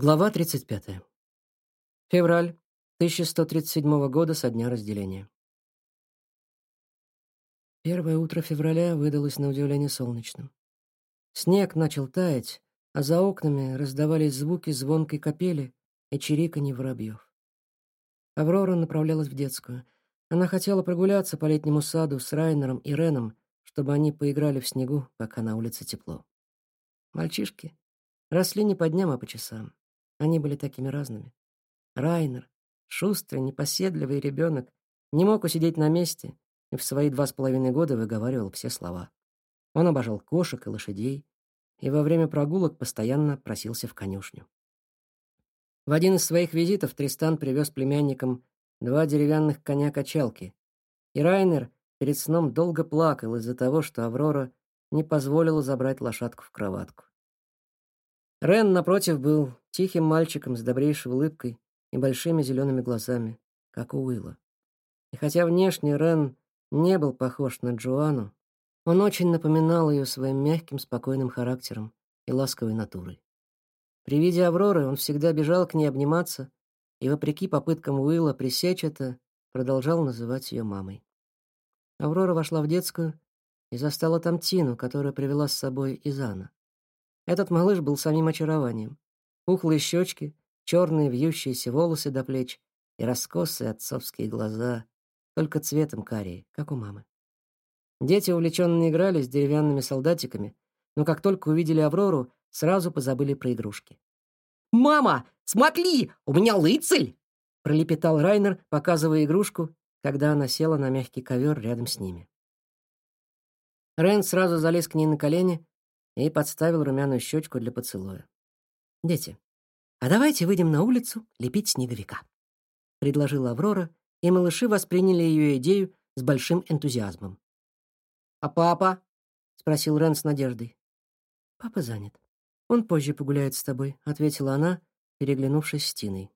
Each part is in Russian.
Глава 35. Февраль 1137 года со дня разделения. Первое утро февраля выдалось на удивление солнечным. Снег начал таять, а за окнами раздавались звуки звонкой капели и чириканье воробьев. Аврора направлялась в детскую. Она хотела прогуляться по летнему саду с Райнером и Реном, чтобы они поиграли в снегу, пока на улице тепло. Мальчишки росли не по дням, а по часам. Они были такими разными. Райнер, шустрый, непоседливый ребенок, не мог усидеть на месте и в свои два с половиной года выговаривал все слова. Он обожал кошек и лошадей, и во время прогулок постоянно просился в конюшню. В один из своих визитов Тристан привез племянникам два деревянных коня-качалки, и Райнер перед сном долго плакал из-за того, что Аврора не позволила забрать лошадку в кроватку. Рен, напротив, был тихим мальчиком с добрейшей улыбкой и большими зелеными глазами, как у Уилла. И хотя внешне Рен не был похож на Джоанну, он очень напоминал ее своим мягким, спокойным характером и ласковой натурой. При виде Авроры он всегда бежал к ней обниматься и, вопреки попыткам Уилла пресечь это, продолжал называть ее мамой. Аврора вошла в детскую и застала там Тину, которая привела с собой Изана. Этот малыш был самим очарованием. Пухлые щечки, черные вьющиеся волосы до плеч и раскосые отцовские глаза, только цветом карие, как у мамы. Дети увлеченно играли с деревянными солдатиками, но как только увидели Аврору, сразу позабыли про игрушки. «Мама, смотри, у меня лыцель!» пролепетал Райнер, показывая игрушку, когда она села на мягкий ковер рядом с ними. Рен сразу залез к ней на колени и подставил румяную щечку для поцелуя. «Дети, а давайте выйдем на улицу лепить снеговика», — предложила Аврора, и малыши восприняли ее идею с большим энтузиазмом. «А папа?» — спросил Рен с надеждой. «Папа занят. Он позже погуляет с тобой», — ответила она, переглянувшись с Тиной.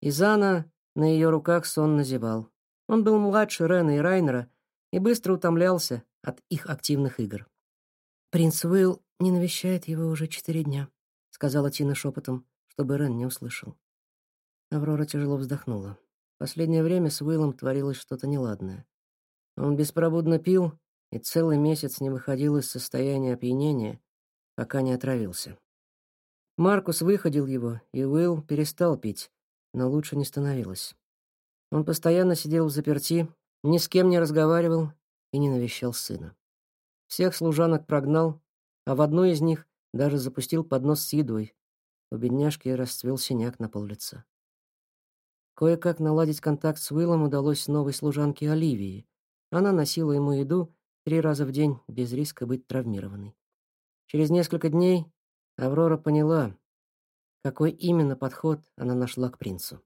Изана на ее руках сонно зевал. Он был младше Рена и Райнера и быстро утомлялся от их активных игр. «Принц Уилл не навещает его уже четыре дня», — сказала Тина шепотом, чтобы Рен не услышал. Аврора тяжело вздохнула. Последнее время с Уиллом творилось что-то неладное. Он беспробудно пил и целый месяц не выходил из состояния опьянения, пока не отравился. Маркус выходил его, и Уилл перестал пить, но лучше не становилось. Он постоянно сидел в заперти, ни с кем не разговаривал и не навещал сына. Всех служанок прогнал, а в одну из них даже запустил поднос с едой. У бедняжки расцвел синяк на пол лица. Кое-как наладить контакт с Уиллом удалось новой служанке Оливии. Она носила ему еду три раза в день, без риска быть травмированной. Через несколько дней Аврора поняла, какой именно подход она нашла к принцу.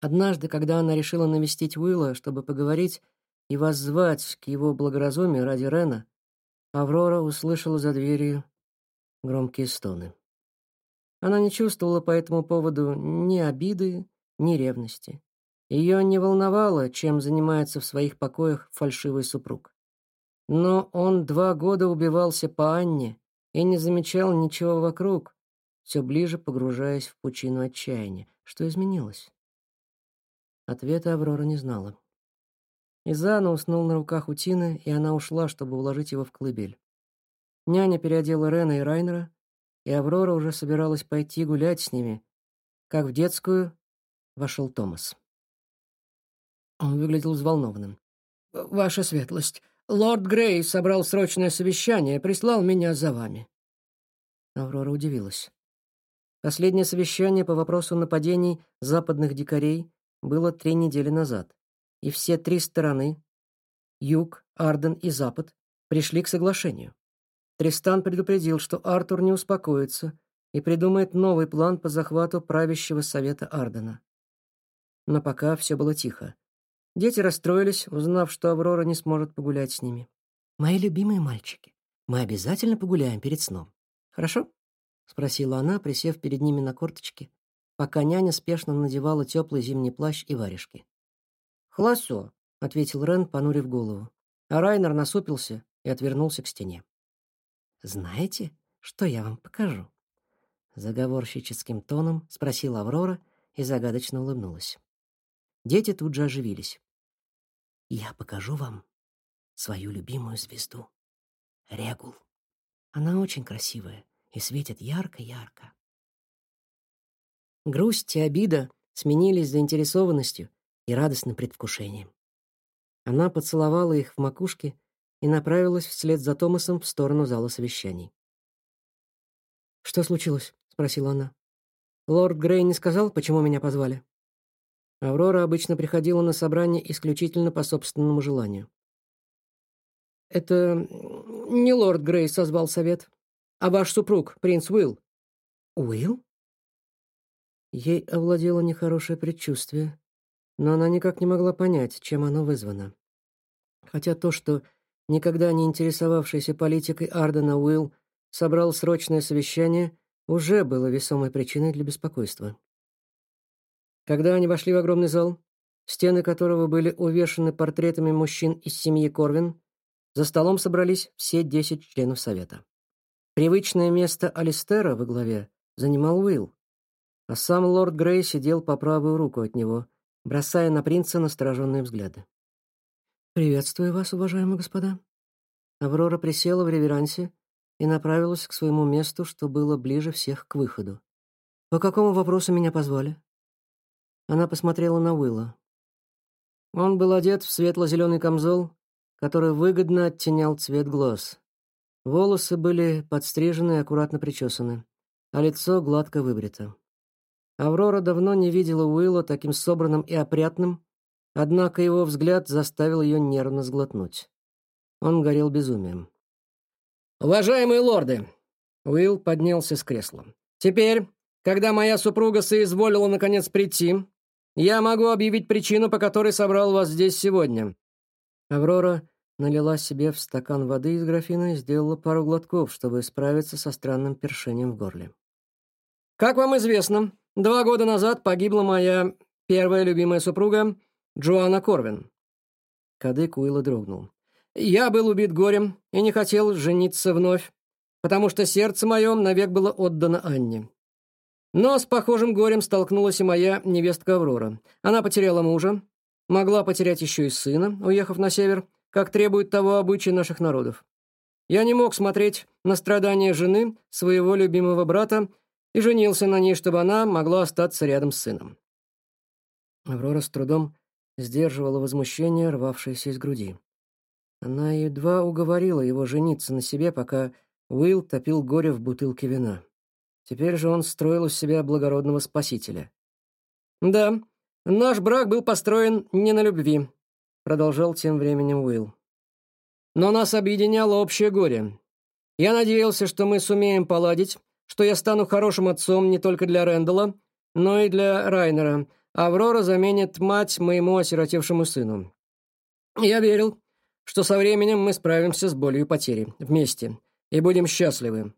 Однажды, когда она решила навестить Уилла, чтобы поговорить и воззвать к его благоразумию ради Рена, Аврора услышала за дверью громкие стоны. Она не чувствовала по этому поводу ни обиды, ни ревности. Ее не волновало, чем занимается в своих покоях фальшивый супруг. Но он два года убивался по Анне и не замечал ничего вокруг, все ближе погружаясь в пучину отчаяния. Что изменилось? Ответа Аврора не знала. Изана уснул на руках у Тины, и она ушла, чтобы уложить его в колыбель. Няня переодела Рена и Райнера, и Аврора уже собиралась пойти гулять с ними, как в детскую вошел Томас. Он выглядел взволнованным. «Ваша светлость, лорд Грей собрал срочное совещание и прислал меня за вами». Аврора удивилась. Последнее совещание по вопросу нападений западных дикарей было три недели назад и все три стороны — юг, Арден и запад — пришли к соглашению. Тристан предупредил, что Артур не успокоится и придумает новый план по захвату правящего совета Ардена. Но пока все было тихо. Дети расстроились, узнав, что Аврора не сможет погулять с ними. «Мои любимые мальчики, мы обязательно погуляем перед сном. Хорошо?» — спросила она, присев перед ними на корточки, пока няня спешно надевала теплый зимний плащ и варежки. «Холосо», — ответил Рен, понурив голову. А Райнер насупился и отвернулся к стене. «Знаете, что я вам покажу?» Заговорщическим тоном спросила Аврора и загадочно улыбнулась. Дети тут же оживились. «Я покажу вам свою любимую звезду, Регул. Она очень красивая и светит ярко-ярко». Грусть и обида сменились заинтересованностью и радостным предвкушением. Она поцеловала их в макушке и направилась вслед за Томасом в сторону зала совещаний. «Что случилось?» — спросила она. «Лорд Грей не сказал, почему меня позвали?» Аврора обычно приходила на собрание исключительно по собственному желанию. «Это не лорд Грей созвал совет, а ваш супруг, принц Уилл». «Уилл?» Ей овладело нехорошее предчувствие, но она никак не могла понять, чем оно вызвано. Хотя то, что никогда не интересовавшийся политикой Ардена Уилл собрал срочное совещание, уже было весомой причиной для беспокойства. Когда они вошли в огромный зал, стены которого были увешаны портретами мужчин из семьи Корвин, за столом собрались все десять членов совета. Привычное место Алистера во главе занимал Уилл, а сам лорд Грей сидел по правую руку от него, бросая на принца настороженные взгляды. «Приветствую вас, уважаемые господа». Аврора присела в реверансе и направилась к своему месту, что было ближе всех к выходу. «По какому вопросу меня позвали?» Она посмотрела на Уилла. Он был одет в светло-зеленый камзол, который выгодно оттенял цвет глаз. Волосы были подстрижены и аккуратно причесаны, а лицо гладко выбрито. Аврора давно не видела Уилла таким собранным и опрятным, однако его взгляд заставил ее нервно сглотнуть. Он горел безумием. «Уважаемые лорды!» Уилл поднялся с кресла. «Теперь, когда моя супруга соизволила наконец прийти, я могу объявить причину, по которой собрал вас здесь сегодня». Аврора налила себе в стакан воды из графина и сделала пару глотков, чтобы справиться со странным першением в горле. «Как вам известно, Два года назад погибла моя первая любимая супруга Джоанна Корвин». Кадык Уилла дрогнул. «Я был убит горем и не хотел жениться вновь, потому что сердце мое навек было отдано Анне. Но с похожим горем столкнулась и моя невестка Аврора. Она потеряла мужа, могла потерять еще и сына, уехав на север, как требует того обычай наших народов. Я не мог смотреть на страдания жены, своего любимого брата и женился на ней, чтобы она могла остаться рядом с сыном. Аврора с трудом сдерживала возмущение, рвавшееся из груди. Она едва уговорила его жениться на себе, пока Уилл топил горе в бутылке вина. Теперь же он строил из себя благородного спасителя. «Да, наш брак был построен не на любви», — продолжал тем временем Уилл. «Но нас объединяло общее горе. Я надеялся, что мы сумеем поладить, что я стану хорошим отцом не только для Рэндала, но и для Райнера. Аврора заменит мать моему осиротевшему сыну. Я верил, что со временем мы справимся с болью потери вместе и будем счастливы.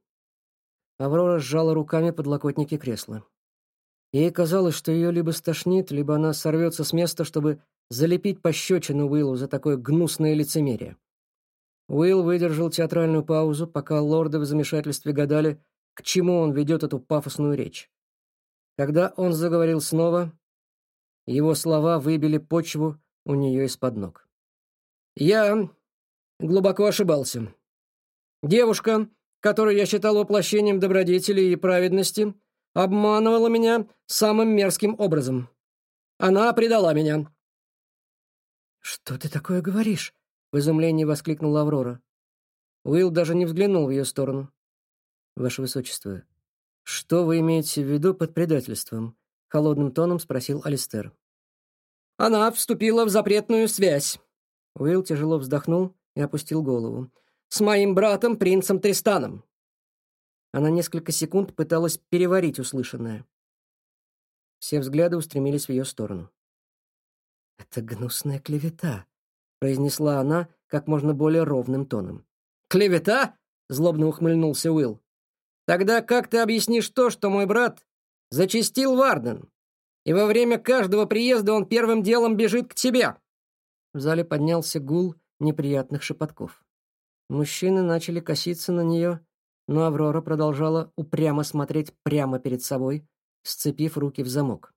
Аврора сжала руками подлокотники кресла. Ей казалось, что ее либо стошнит, либо она сорвется с места, чтобы залепить пощечину Уиллу за такое гнусное лицемерие. Уилл выдержал театральную паузу, пока лорды в замешательстве гадали, к чему он ведет эту пафосную речь. Когда он заговорил снова, его слова выбили почву у нее из-под ног. «Я глубоко ошибался. Девушка, которую я считал воплощением добродетели и праведности, обманывала меня самым мерзким образом. Она предала меня». «Что ты такое говоришь?» — в изумлении воскликнула Аврора. Уилл даже не взглянул в ее сторону. «Ваше Высочество, что вы имеете в виду под предательством?» — холодным тоном спросил Алистер. «Она вступила в запретную связь». Уилл тяжело вздохнул и опустил голову. «С моим братом, принцем Тристаном». Она несколько секунд пыталась переварить услышанное. Все взгляды устремились в ее сторону. «Это гнусная клевета», — произнесла она как можно более ровным тоном. «Клевета?» — злобно ухмыльнулся Уилл. Тогда как ты объяснишь то, что мой брат зачистил Варден, и во время каждого приезда он первым делом бежит к тебе?» В зале поднялся гул неприятных шепотков. Мужчины начали коситься на нее, но Аврора продолжала упрямо смотреть прямо перед собой, сцепив руки в замок.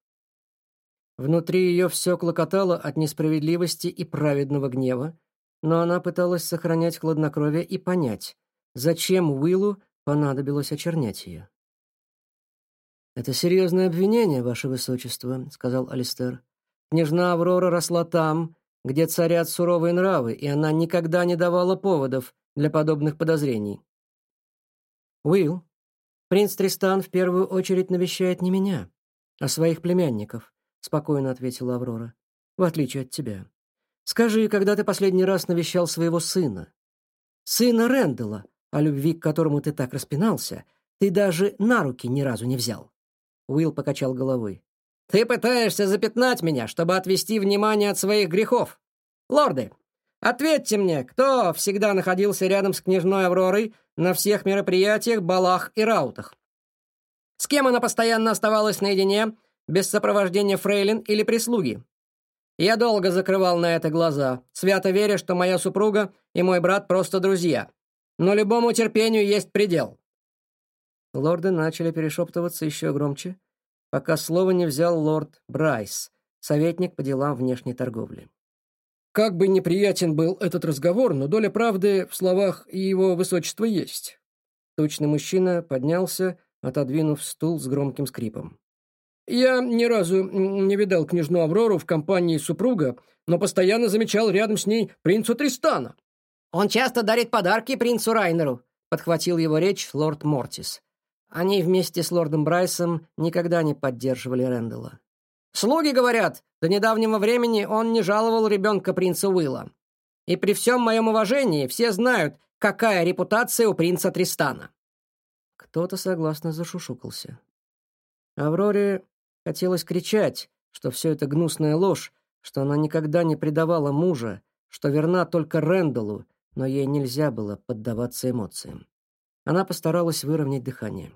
Внутри ее все клокотало от несправедливости и праведного гнева, но она пыталась сохранять хладнокровие и понять, зачем Уиллу понадобилось очернять ее. «Это серьезное обвинение, Ваше Высочество», — сказал Алистер. «Княжна Аврора росла там, где царят суровые нравы, и она никогда не давала поводов для подобных подозрений». «Уилл, принц Тристан в первую очередь навещает не меня, а своих племянников», — спокойно ответила Аврора, — «в отличие от тебя. Скажи, когда ты последний раз навещал своего сына? Сына Рэндала, о любви к которому ты так распинался, ты даже на руки ни разу не взял». Уилл покачал головой. «Ты пытаешься запятнать меня, чтобы отвести внимание от своих грехов. Лорды, ответьте мне, кто всегда находился рядом с княжной Авророй на всех мероприятиях, балах и раутах? С кем она постоянно оставалась наедине, без сопровождения фрейлин или прислуги? Я долго закрывал на это глаза, свято веря, что моя супруга и мой брат просто друзья. Но любому терпению есть предел. Лорды начали перешептываться еще громче, пока слово не взял лорд Брайс, советник по делам внешней торговли. Как бы неприятен был этот разговор, но доля правды в словах и его высочества есть. Тучный мужчина поднялся, отодвинув стул с громким скрипом. «Я ни разу не видал княжну Аврору в компании супруга, но постоянно замечал рядом с ней принца Тристана». «Он часто дарит подарки принцу Райнеру», — подхватил его речь лорд Мортис. Они вместе с лордом Брайсом никогда не поддерживали Рэндалла. «Слуги говорят, до недавнего времени он не жаловал ребенка принца Уилла. И при всем моем уважении все знают, какая репутация у принца Тристана». Кто-то согласно зашушукался. Авроре хотелось кричать, что все это гнусная ложь, что она никогда не предавала мужа, что верна только Рэндаллу, но ей нельзя было поддаваться эмоциям. Она постаралась выровнять дыхание.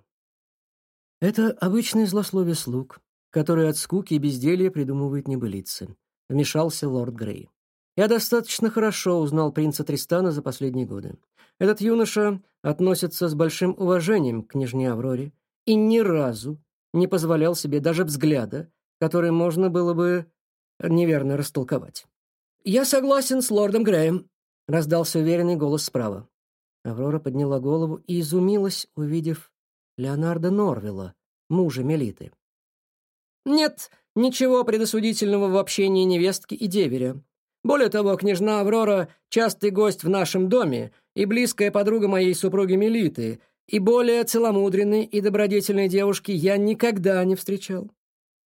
Это обычное злословие слуг, которые от скуки и безделья придумывают небылицы. Вмешался лорд Грей. Я достаточно хорошо узнал принца Тристана за последние годы. Этот юноша относится с большим уважением к княжне Авроре и ни разу не позволял себе даже взгляда, который можно было бы неверно растолковать. «Я согласен с лордом Греем», — раздался уверенный голос справа. Аврора подняла голову и изумилась, увидев Леонардо Норвилла, мужа Мелиты. «Нет ничего предосудительного в общении невестки и деверя. Более того, княжна Аврора — частый гость в нашем доме и близкая подруга моей супруги Мелиты, и более целомудренной и добродетельной девушки я никогда не встречал.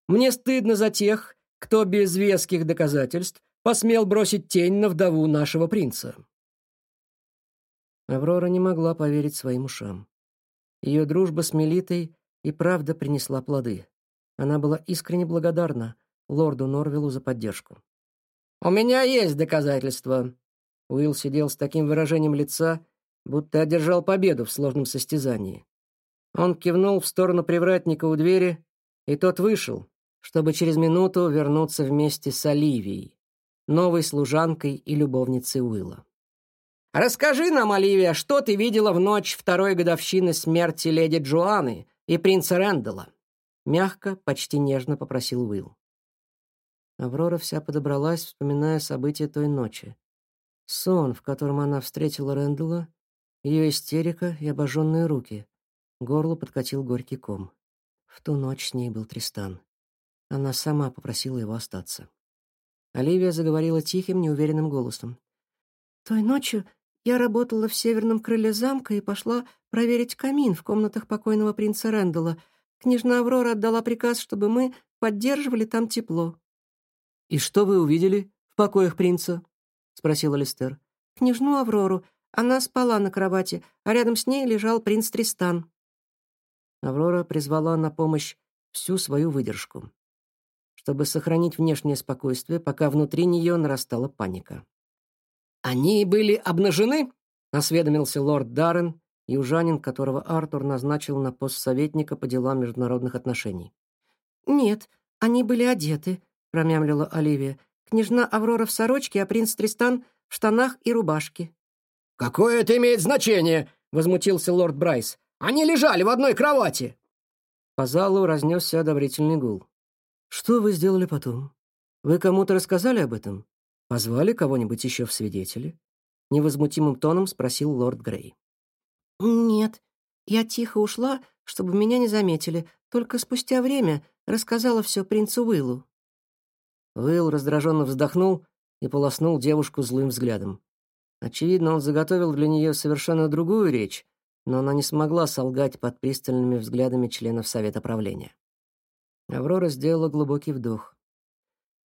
Мне стыдно за тех, кто без веских доказательств посмел бросить тень на вдову нашего принца». Аврора не могла поверить своим ушам. Ее дружба с Мелитой и правда принесла плоды. Она была искренне благодарна лорду Норвиллу за поддержку. «У меня есть доказательства». Уилл сидел с таким выражением лица, будто одержал победу в сложном состязании. Он кивнул в сторону привратника у двери, и тот вышел, чтобы через минуту вернуться вместе с Оливией, новой служанкой и любовницей Уилла. «Расскажи нам, Оливия, что ты видела в ночь второй годовщины смерти леди Джоанны и принца Рэндалла?» Мягко, почти нежно попросил Уилл. Аврора вся подобралась, вспоминая события той ночи. Сон, в котором она встретила Рэндалла, ее истерика и обожженные руки. Горло подкатил горький ком. В ту ночь с ней был Тристан. Она сама попросила его остаться. Оливия заговорила тихим, неуверенным голосом. «Той ночью я работала в северном крыле замка и пошла проверить камин в комнатах покойного принца Рэндалла. Княжна Аврора отдала приказ, чтобы мы поддерживали там тепло». «И что вы увидели в покоях принца?» — спросил Алистер. «Княжну Аврору. Она спала на кровати, а рядом с ней лежал принц Тристан». Аврора призвала на помощь всю свою выдержку, чтобы сохранить внешнее спокойствие, пока внутри нее нарастала паника. «Они были обнажены?» — осведомился лорд Даррен, южанин, которого Артур назначил на пост советника по делам международных отношений. «Нет, они были одеты», — промямлила Оливия. «Княжна Аврора в сорочке, а принц Тристан в штанах и рубашке». «Какое это имеет значение?» — возмутился лорд Брайс. «Они лежали в одной кровати!» По залу разнесся одобрительный гул. «Что вы сделали потом? Вы кому-то рассказали об этом? Позвали кого-нибудь еще в свидетели?» Невозмутимым тоном спросил лорд Грей. «Нет, я тихо ушла, чтобы меня не заметили, только спустя время рассказала все принцу Уиллу». Уилл раздраженно вздохнул и полоснул девушку злым взглядом. Очевидно, он заготовил для нее совершенно другую речь, но она не смогла солгать под пристальными взглядами членов Совета правления. Аврора сделала глубокий вдох.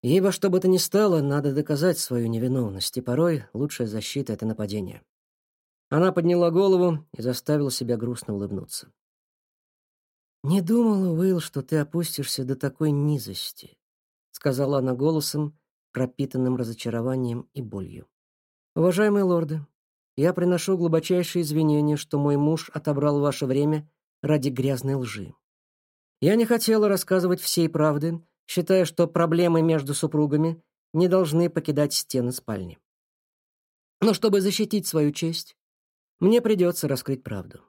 Ей во что бы то ни стало, надо доказать свою невиновность, и порой лучшая защита — это нападение. Она подняла голову и заставила себя грустно улыбнуться. «Не думала, Уилл, что ты опустишься до такой низости», — сказала она голосом, пропитанным разочарованием и болью. «Уважаемые лорды, я приношу глубочайшие извинения, что мой муж отобрал ваше время ради грязной лжи. Я не хотела рассказывать всей правды, считая, что проблемы между супругами не должны покидать стены спальни. Но чтобы защитить свою честь, мне придется раскрыть правду.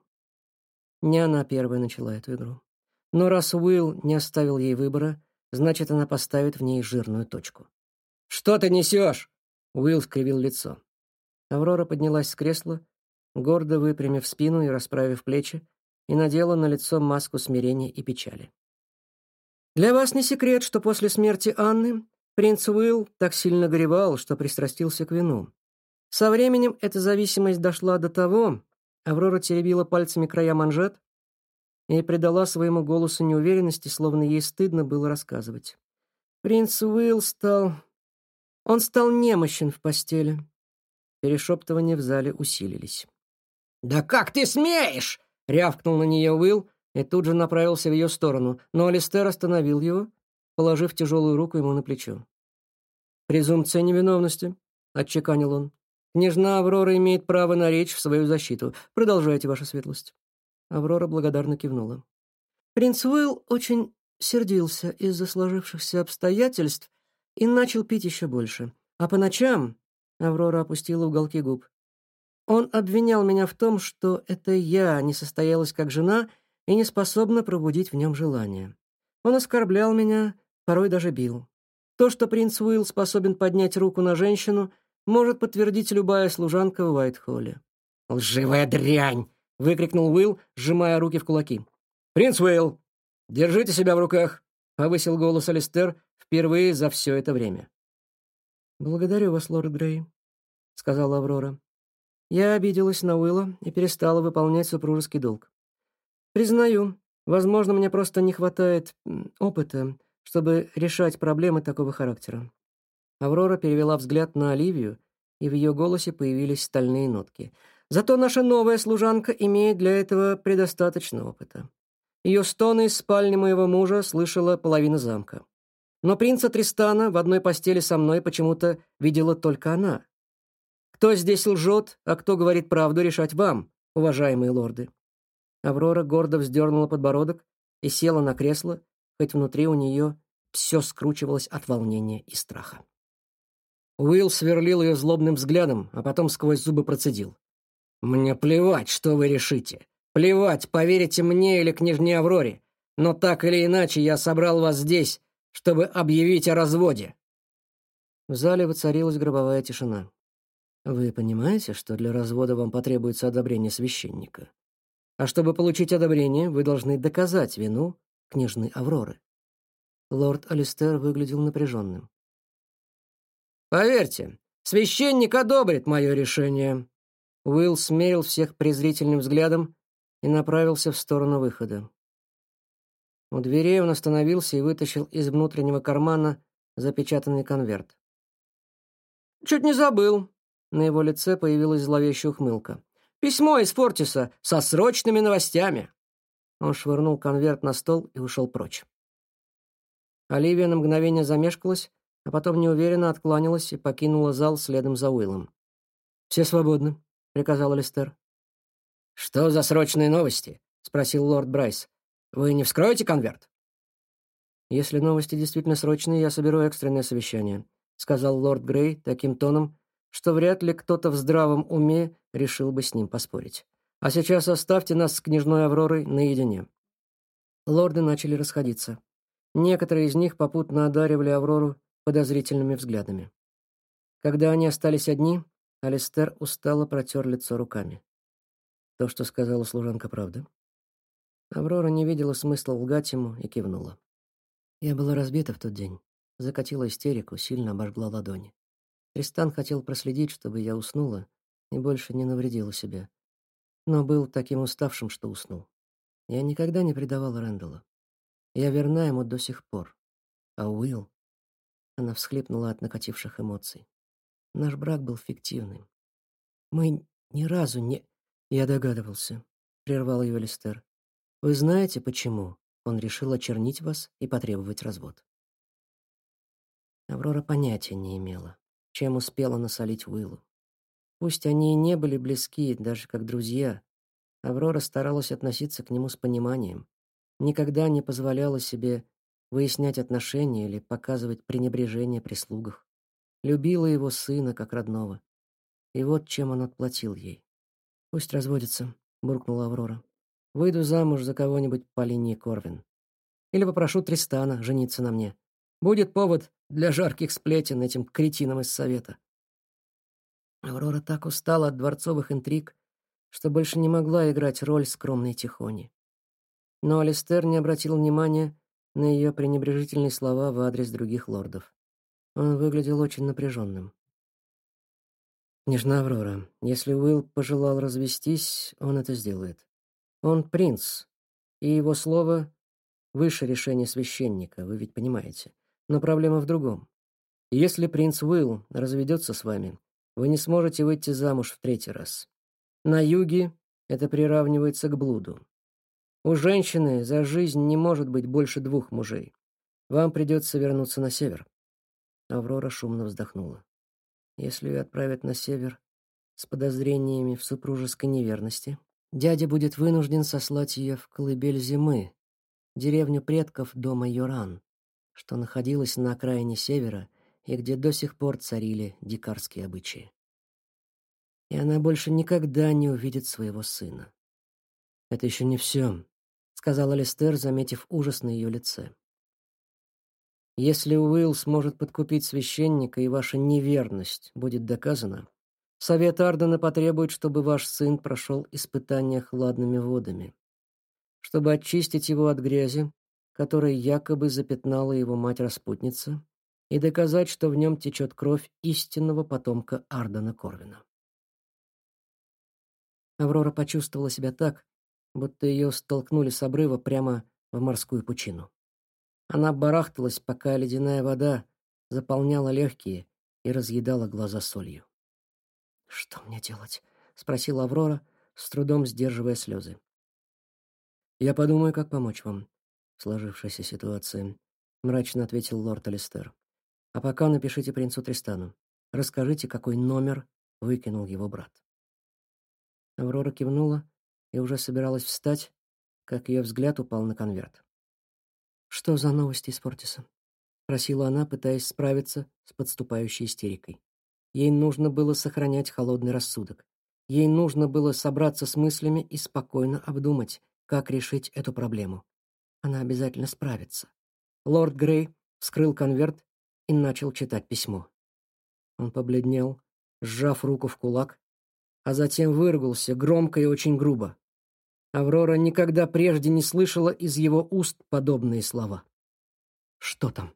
Не она первая начала эту игру. Но раз Уилл не оставил ей выбора, значит, она поставит в ней жирную точку. «Что ты несешь?» Уилл скривил лицо. Аврора поднялась с кресла, гордо выпрямив спину и расправив плечи, и надела на лицо маску смирения и печали. «Для вас не секрет, что после смерти Анны принц Уилл так сильно горевал, что пристрастился к вину. Со временем эта зависимость дошла до того, Аврора теребила пальцами края манжет и придала своему голосу неуверенности, словно ей стыдно было рассказывать. Принц Уилл стал... Он стал немощен в постели. Перешептывания в зале усилились. «Да как ты смеешь?» — рявкнул на нее Уилл и тут же направился в ее сторону, но Алистер остановил его, положив тяжелую руку ему на плечо. «Презумпция невиновности», — отчеканил он. «Княжна Аврора имеет право на речь в свою защиту. Продолжайте, ваша светлость». Аврора благодарно кивнула. Принц Уилл очень сердился из-за сложившихся обстоятельств и начал пить еще больше. А по ночам Аврора опустила уголки губ. Он обвинял меня в том, что это я не состоялась как жена и не способна пробудить в нем желание. Он оскорблял меня, порой даже бил. То, что принц Уилл способен поднять руку на женщину, может подтвердить любая служанка в Уайтхолле. «Лживая дрянь!» — выкрикнул Уилл, сжимая руки в кулаки. «Принц Уилл, держите себя в руках!» — повысил голос Алистер впервые за все это время. «Благодарю вас, лорд Грей», — сказала Аврора. «Я обиделась на Уилла и перестала выполнять супружеский долг. Признаю, возможно, мне просто не хватает опыта, чтобы решать проблемы такого характера». Аврора перевела взгляд на Оливию, и в ее голосе появились стальные нотки. «Зато наша новая служанка имеет для этого предостаточно опыта. Ее стоны из спальни моего мужа слышала половина замка. Но принца Тристана в одной постели со мной почему-то видела только она. Кто здесь лжет, а кто говорит правду, решать вам, уважаемые лорды». Аврора гордо вздернула подбородок и села на кресло, хоть внутри у нее все скручивалось от волнения и страха. Уилл сверлил ее злобным взглядом, а потом сквозь зубы процедил. «Мне плевать, что вы решите. Плевать, поверите мне или княжне Авроре. Но так или иначе я собрал вас здесь, чтобы объявить о разводе». В зале воцарилась гробовая тишина. «Вы понимаете, что для развода вам потребуется одобрение священника? А чтобы получить одобрение, вы должны доказать вину княжны Авроры». Лорд Алистер выглядел напряженным. «Поверьте, священник одобрит мое решение». Уилл смерил всех презрительным взглядом и направился в сторону выхода. У дверей он остановился и вытащил из внутреннего кармана запечатанный конверт. «Чуть не забыл». На его лице появилась зловещая ухмылка. «Письмо из Фортиса со срочными новостями». Он швырнул конверт на стол и ушел прочь. Оливия на мгновение замешкалась, а потом неуверенно откланялась и покинула зал следом за Уиллом. «Все свободны», — приказал Алистер. «Что за срочные новости?» — спросил лорд Брайс. Вы не вскроете конверт?» «Если новости действительно срочные, я соберу экстренное совещание», — сказал лорд Грей таким тоном, что вряд ли кто-то в здравом уме решил бы с ним поспорить. А сейчас оставьте нас с княжной Авророй наедине». Лорды начали расходиться. Некоторые из них попутно одаривали Аврору подозрительными взглядами. Когда они остались одни, Алистер устало протер лицо руками. То, что сказала служанка, правда? Аврора не видела смысла лгать ему и кивнула. Я была разбита в тот день. Закатила истерику, сильно обожгла ладони. Тристан хотел проследить, чтобы я уснула и больше не навредила себе. Но был таким уставшим, что уснул. Я никогда не предавала Рэндалла. Я верна ему до сих пор. А Уилл... Она всхлипнула от накативших эмоций. Наш брак был фиктивным. Мы ни разу не... Я догадывался, — прервал ее Листер. Вы знаете, почему он решил очернить вас и потребовать развод? Аврора понятия не имела, чем успела насолить Уиллу. Пусть они и не были близки, даже как друзья, Аврора старалась относиться к нему с пониманием, никогда не позволяла себе выяснять отношения или показывать пренебрежение при слугах. Любила его сына как родного. И вот чем он отплатил ей. «Пусть разводится», — буркнула Аврора. «Выйду замуж за кого-нибудь по линии Корвин. Или попрошу Тристана жениться на мне. Будет повод для жарких сплетен этим кретинам из совета». Аврора так устала от дворцовых интриг, что больше не могла играть роль скромной тихони. Но Алистер не обратил внимания на ее пренебрежительные слова в адрес других лордов. Он выглядел очень напряженным. «Княжна Аврора, если Уилл пожелал развестись, он это сделает. Он принц, и его слово выше решения священника, вы ведь понимаете. Но проблема в другом. Если принц Уилл разведется с вами, вы не сможете выйти замуж в третий раз. На юге это приравнивается к блуду. У женщины за жизнь не может быть больше двух мужей. Вам придется вернуться на север. Аврора шумно вздохнула. Если ее отправят на север с подозрениями в супружеской неверности, дядя будет вынужден сослать ее в колыбель зимы, деревню предков дома Йоран, что находилась на окраине севера и где до сих пор царили дикарские обычаи и она больше никогда не увидит своего сына. «Это еще не все», — сказала Листер, заметив ужас на ее лице. «Если Уилл сможет подкупить священника, и ваша неверность будет доказана, Совет Ардена потребует, чтобы ваш сын прошел испытания хладными водами, чтобы очистить его от грязи, которой якобы запятнала его мать-распутница, и доказать, что в нем течет кровь истинного потомка Ардена Корвина. Аврора почувствовала себя так, будто ее столкнули с обрыва прямо в морскую пучину. Она барахталась, пока ледяная вода заполняла легкие и разъедала глаза солью. «Что мне делать?» — спросила Аврора, с трудом сдерживая слезы. «Я подумаю, как помочь вам сложившейся ситуации», — мрачно ответил лорд Алистер. «А пока напишите принцу Тристану. Расскажите, какой номер выкинул его брат». Аврора кивнула и уже собиралась встать, как ее взгляд упал на конверт. «Что за новости из Фортиса?» — просила она, пытаясь справиться с подступающей истерикой. Ей нужно было сохранять холодный рассудок. Ей нужно было собраться с мыслями и спокойно обдумать, как решить эту проблему. Она обязательно справится. Лорд Грей вскрыл конверт и начал читать письмо. Он побледнел, сжав руку в кулак, а затем выругался громко и очень грубо. Аврора никогда прежде не слышала из его уст подобные слова. «Что там?»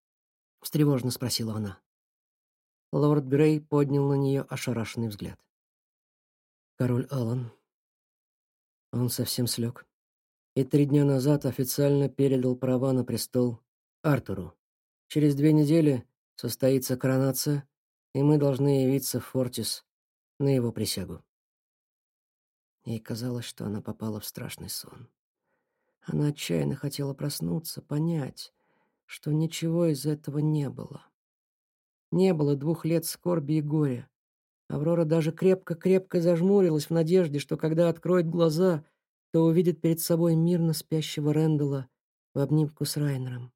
— встревоженно спросила она. Лорд Грей поднял на нее ошарашенный взгляд. Король Алан. Он совсем слег. И три дня назад официально передал права на престол Артуру. Через две недели состоится коронация, и мы должны явиться в Фортис на его присягу. Ей казалось, что она попала в страшный сон. Она отчаянно хотела проснуться, понять, что ничего из этого не было. Не было двух лет скорби и горя. Аврора даже крепко-крепко зажмурилась в надежде, что когда откроет глаза, то увидит перед собой мирно спящего Рэндала в обнимку с Райнером.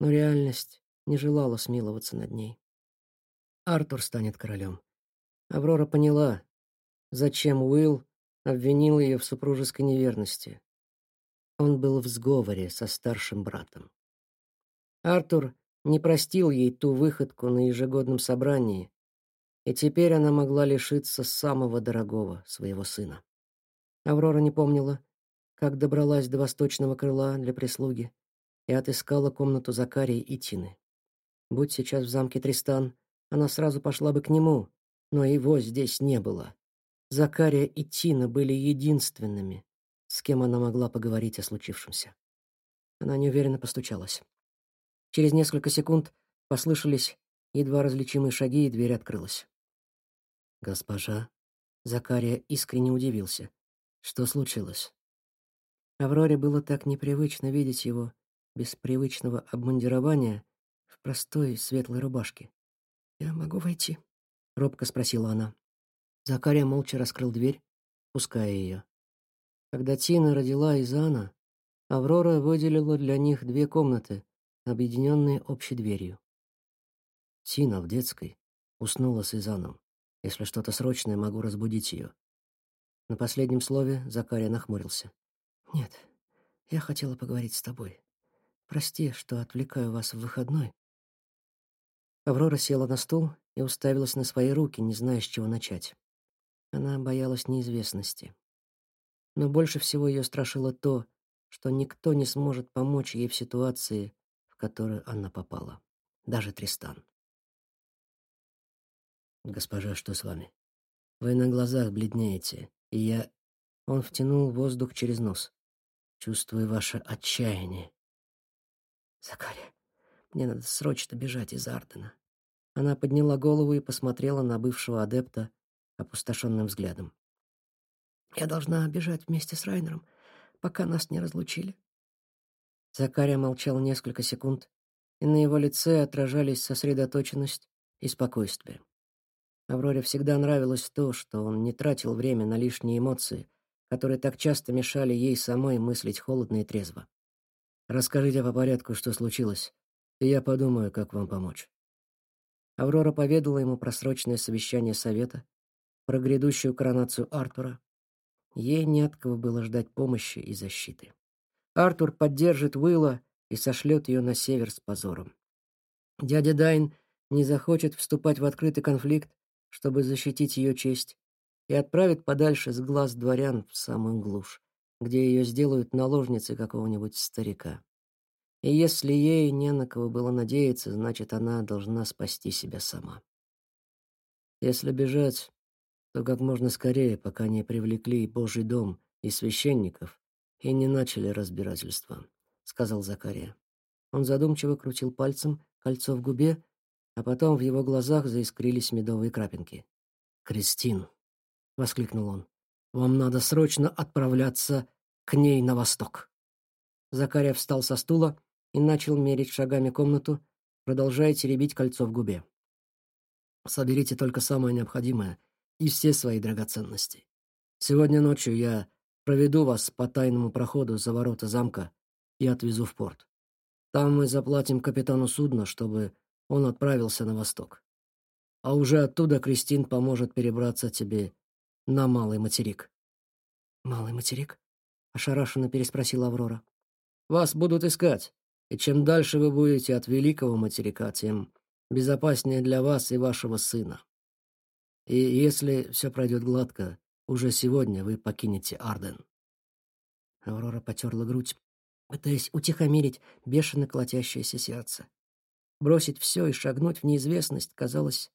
Но реальность не желала смиловаться над ней. Артур станет королем. Аврора поняла, зачем Уилл обвинил ее в супружеской неверности. Он был в сговоре со старшим братом. Артур не простил ей ту выходку на ежегодном собрании, и теперь она могла лишиться самого дорогого своего сына. Аврора не помнила, как добралась до восточного крыла для прислуги и отыскала комнату Закарии и Тины. Будь сейчас в замке Тристан, она сразу пошла бы к нему, но его здесь не было. Закария и Тина были единственными, с кем она могла поговорить о случившемся. Она неуверенно постучалась. Через несколько секунд послышались едва различимые шаги, и дверь открылась. «Госпожа?» Закария искренне удивился. «Что случилось?» Авроре было так непривычно видеть его без привычного обмундирования в простой светлой рубашке. «Я могу войти?» — робко спросила она. Закария молча раскрыл дверь, пуская ее. Когда Тина родила Изана, Аврора выделила для них две комнаты, объединенные общей дверью. Тина в детской уснула с Изаном. Если что-то срочное, могу разбудить ее. На последнем слове Закария нахмурился. «Нет, я хотела поговорить с тобой. Прости, что отвлекаю вас в выходной». Аврора села на стул и уставилась на свои руки, не зная, с чего начать. Она боялась неизвестности. Но больше всего ее страшило то, что никто не сможет помочь ей в ситуации, в которую она попала. Даже Тристан. «Госпожа, что с вами? Вы на глазах бледнеете, и я...» Он втянул воздух через нос. «Чувствую ваше отчаяние». «Закария, мне надо срочно бежать из Ардена». Она подняла голову и посмотрела на бывшего адепта опустошенным взглядом. «Я должна бежать вместе с Райнером, пока нас не разлучили». Закария молчал несколько секунд, и на его лице отражались сосредоточенность и спокойствие. Авроре всегда нравилось то, что он не тратил время на лишние эмоции, которые так часто мешали ей самой мыслить холодно и трезво. «Расскажите по порядку, что случилось, и я подумаю, как вам помочь». Аврора поведала ему про срочное совещание совета, про грядущую коронацию Артура. Ей не от кого было ждать помощи и защиты. Артур поддержит Уилла и сошлет ее на север с позором. Дядя Дайн не захочет вступать в открытый конфликт чтобы защитить ее честь, и отправит подальше с глаз дворян в самую глушь, где ее сделают наложницей какого-нибудь старика. И если ей не на кого было надеяться, значит, она должна спасти себя сама. Если бежать, то как можно скорее, пока не привлекли Божий дом и священников и не начали разбирательство, — сказал Закария. Он задумчиво крутил пальцем кольцо в губе, а потом в его глазах заискрились медовые крапинки. «Кристин!» — воскликнул он. «Вам надо срочно отправляться к ней на восток!» Закария встал со стула и начал мерить шагами комнату, продолжая теребить кольцо в губе. «Соберите только самое необходимое и все свои драгоценности. Сегодня ночью я проведу вас по тайному проходу за ворота замка и отвезу в порт. Там мы заплатим капитану судна, чтобы он отправился на восток. А уже оттуда Кристин поможет перебраться тебе на Малый материк. «Малый материк?» — ошарашенно переспросила Аврора. «Вас будут искать, и чем дальше вы будете от Великого материка, тем безопаснее для вас и вашего сына. И если все пройдет гладко, уже сегодня вы покинете Арден». Аврора потерла грудь, пытаясь утихомирить бешено колотящееся сердце. Бросить все и шагнуть в неизвестность казалось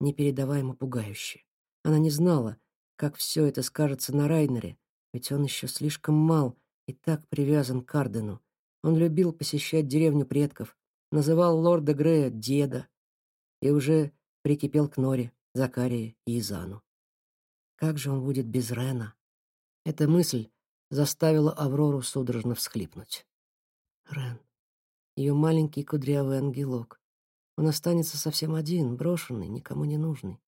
непередаваемо пугающе. Она не знала, как все это скажется на Райнере, ведь он еще слишком мал и так привязан к Ардену. Он любил посещать деревню предков, называл лорда Грея деда и уже прикипел к Норе, Закарии и Изану. Как же он будет без Рена? Эта мысль заставила Аврору судорожно всхлипнуть. Рен, ее маленький кудрявый ангелок. Он останется совсем один, брошенный, никому не нужный.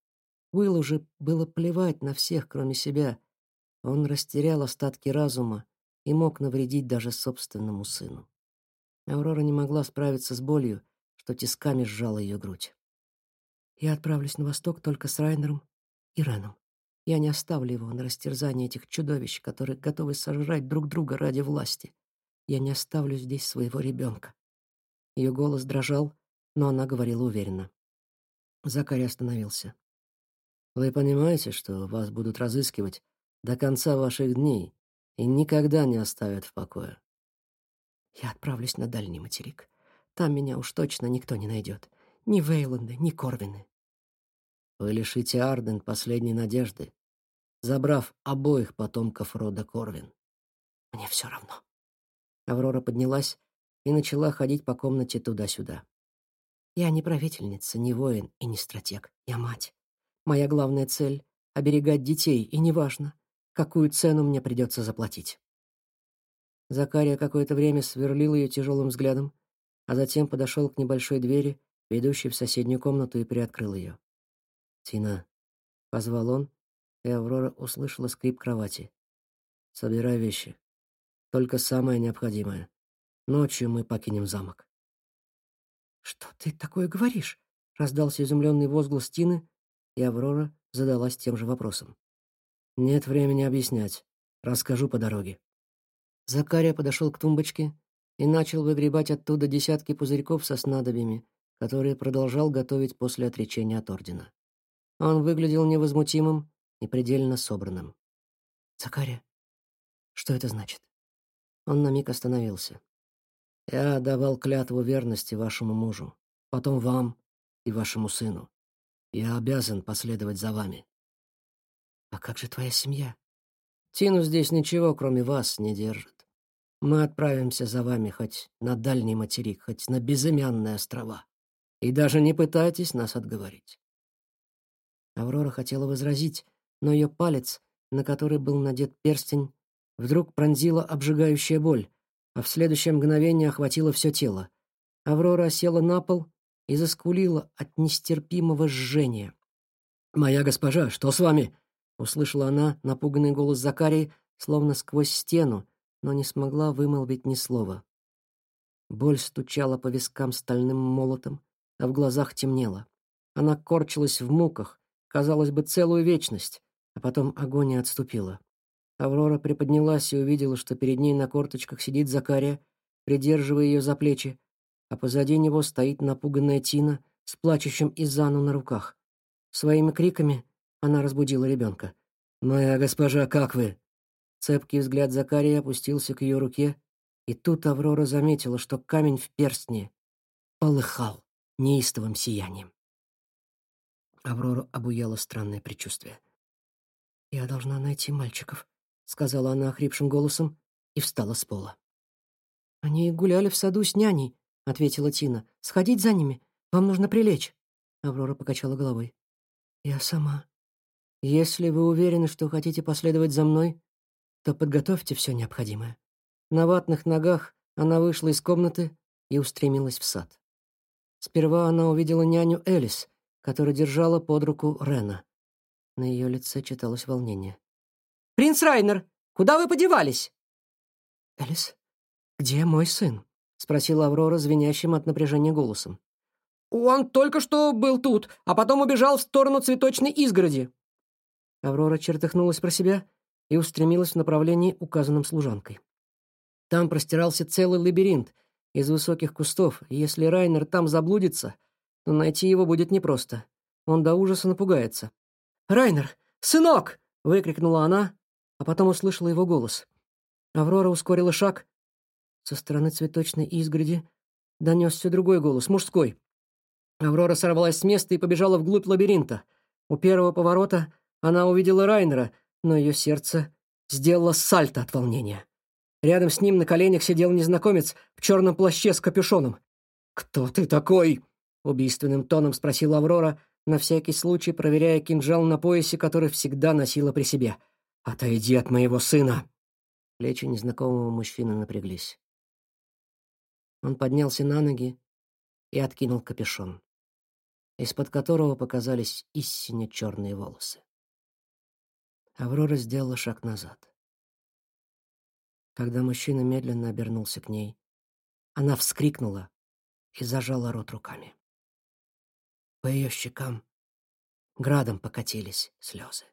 Уилл уже было плевать на всех, кроме себя. Он растерял остатки разума и мог навредить даже собственному сыну. Аврора не могла справиться с болью, что тисками сжала ее грудь. «Я отправлюсь на восток только с Райнером и Реном. Я не оставлю его на растерзание этих чудовищ, которые готовы сожрать друг друга ради власти. Я не оставлю здесь своего ребенка. Ее голос дрожал, но она говорила уверенно. Закарий остановился. «Вы понимаете, что вас будут разыскивать до конца ваших дней и никогда не оставят в покое?» «Я отправлюсь на дальний материк. Там меня уж точно никто не найдет. Ни Вейланды, ни Корвины. Вы лишите Арден последней надежды, забрав обоих потомков рода Корвин. Мне все равно. Аврора поднялась и начала ходить по комнате туда-сюда. Я не правительница, не воин и не стратег. Я мать. Моя главная цель — оберегать детей, и неважно, какую цену мне придется заплатить. Закария какое-то время сверлил ее тяжелым взглядом, а затем подошел к небольшой двери, ведущей в соседнюю комнату, и приоткрыл ее. «Тина», — позвал он, и Аврора услышала скрип кровати. «Собирай вещи. Только самое необходимое. Ночью мы покинем замок». «Что ты такое говоришь?» — раздался изумленный возглас Тины, и Аврора задалась тем же вопросом. «Нет времени объяснять. Расскажу по дороге». Закария подошел к тумбочке и начал выгребать оттуда десятки пузырьков со снадобьями, которые продолжал готовить после отречения от ордена. Он выглядел невозмутимым и предельно собранным. «Закария, что это значит?» Он на миг остановился. «Я давал клятву верности вашему мужу, потом вам и вашему сыну. Я обязан последовать за вами». «А как же твоя семья?» «Тину здесь ничего, кроме вас, не держит. Мы отправимся за вами хоть на дальний материк, хоть на безымянные острова. И даже не пытайтесь нас отговорить. Аврора хотела возразить, но ее палец, на который был надет перстень, вдруг пронзила обжигающая боль, а в следующее мгновение охватило все тело. Аврора села на пол и заскулила от нестерпимого жжения. «Моя госпожа, что с вами?» — услышала она напуганный голос Закарии, словно сквозь стену, но не смогла вымолвить ни слова. Боль стучала по вискам стальным молотом, а в глазах темнело. Она корчилась в муках, казалось бы, целую вечность, а потом агония отступила. Аврора приподнялась и увидела, что перед ней на корточках сидит Закария, придерживая ее за плечи, а позади него стоит напуганная Тина с плачущим Изану на руках. Своими криками она разбудила ребенка. «Моя госпожа, как вы?» Цепкий взгляд Закарии опустился к ее руке, и тут Аврора заметила, что камень в перстне полыхал неистовым сиянием. Аврору обуяло странное предчувствие. «Я должна найти мальчиков», — сказала она охрипшим голосом и встала с пола. «Они гуляли в саду с няней», — ответила Тина. «Сходить за ними. Вам нужно прилечь». Аврора покачала головой. «Я сама. Если вы уверены, что хотите последовать за мной, то подготовьте все необходимое». На ватных ногах она вышла из комнаты и устремилась в сад. Сперва она увидела няню Элис, которая держала под руку Рена. На ее лице читалось волнение. «Принц Райнер, куда вы подевались?» «Элис, где мой сын?» — спросила Аврора звенящим от напряжения голосом. «Он только что был тут, а потом убежал в сторону цветочной изгороди». Аврора чертыхнулась про себя и устремилась в направлении, указанном служанкой. Там простирался целый лабиринт из высоких кустов, и если Райнер там заблудится, но найти его будет непросто. Он до ужаса напугается. «Райнер! Сынок!» — выкрикнула она, а потом услышала его голос. Аврора ускорила шаг. Со стороны цветочной изгороди донесся другой голос, мужской. Аврора сорвалась с места и побежала вглубь лабиринта. У первого поворота она увидела Райнера, но ее сердце сделало сальто от волнения. Рядом с ним на коленях сидел незнакомец в черном плаще с капюшоном. «Кто ты такой?» Убийственным тоном спросила Аврора, на всякий случай проверяя кинжал на поясе, который всегда носила при себе. «Отойди от моего сына!» Плечи незнакомого мужчины напряглись. Он поднялся на ноги и откинул капюшон, из-под которого показались истинно черные волосы. Аврора сделала шаг назад. Когда мужчина медленно обернулся к ней, она вскрикнула и зажала рот руками. По ее щекам градом покатились слезы.